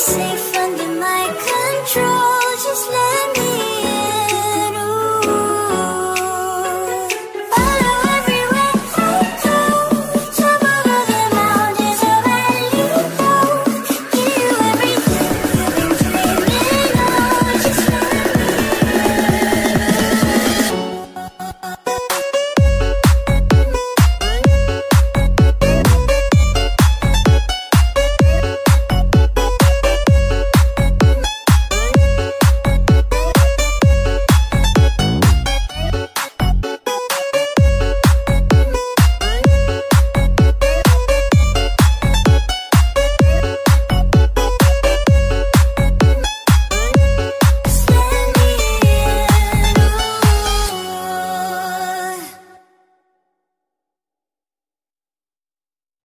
say